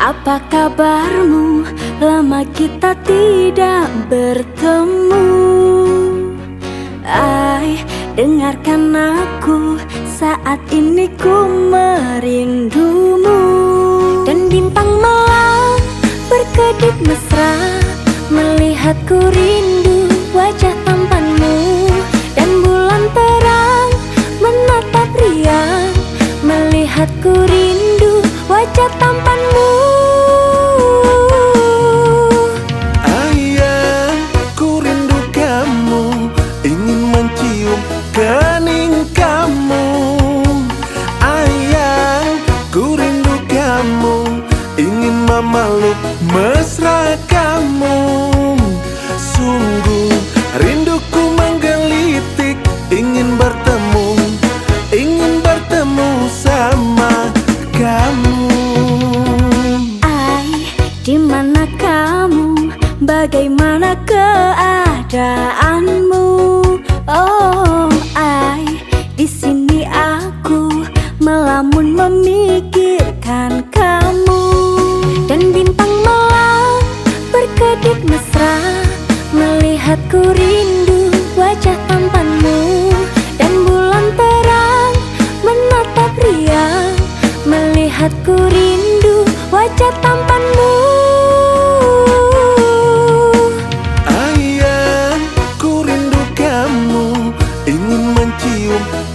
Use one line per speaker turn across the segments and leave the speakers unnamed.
Apa kabarmu? Lama kita tidak bertemu. Ay, dengarkan aku Saat ini ku merindumu. Dan bintang malam berkedip mesra Melihatku rindu wajah tampanmu. Dan bulan terang menatap riang Melihatku rindu wajah tampanmu.
Kening kamu. Ayang ku rindu kamu Ingin memeluk mesra kamu. Sungguh rinduku menggelitik Ingin bertemu Ingin bertemu sama
di mana kamu? Bagaimana keadaanmu? Oh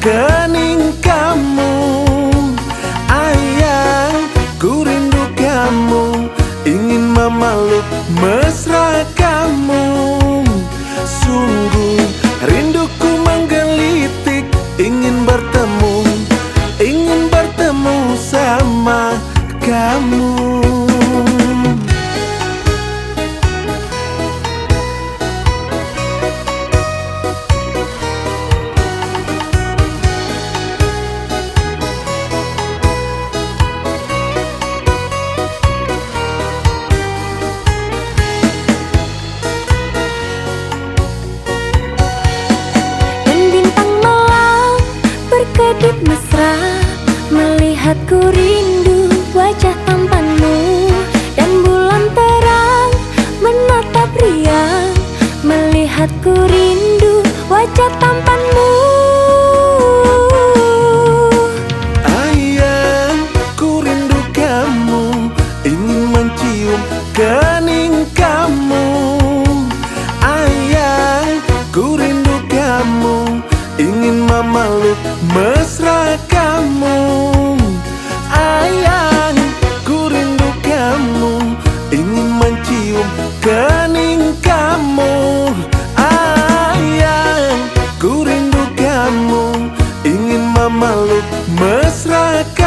kening kamu Ayang, ku rindu kamu. Ingin memeluk mesra kamu. Sungguh rinduku menggelitik. Ingin bertemu, ingin bertemu sama kamu
Melihatku rindu wajah tampanmu Dan bulan terang menatap riang. Melihatku rindu wajah tampanmu
Ingin memeluk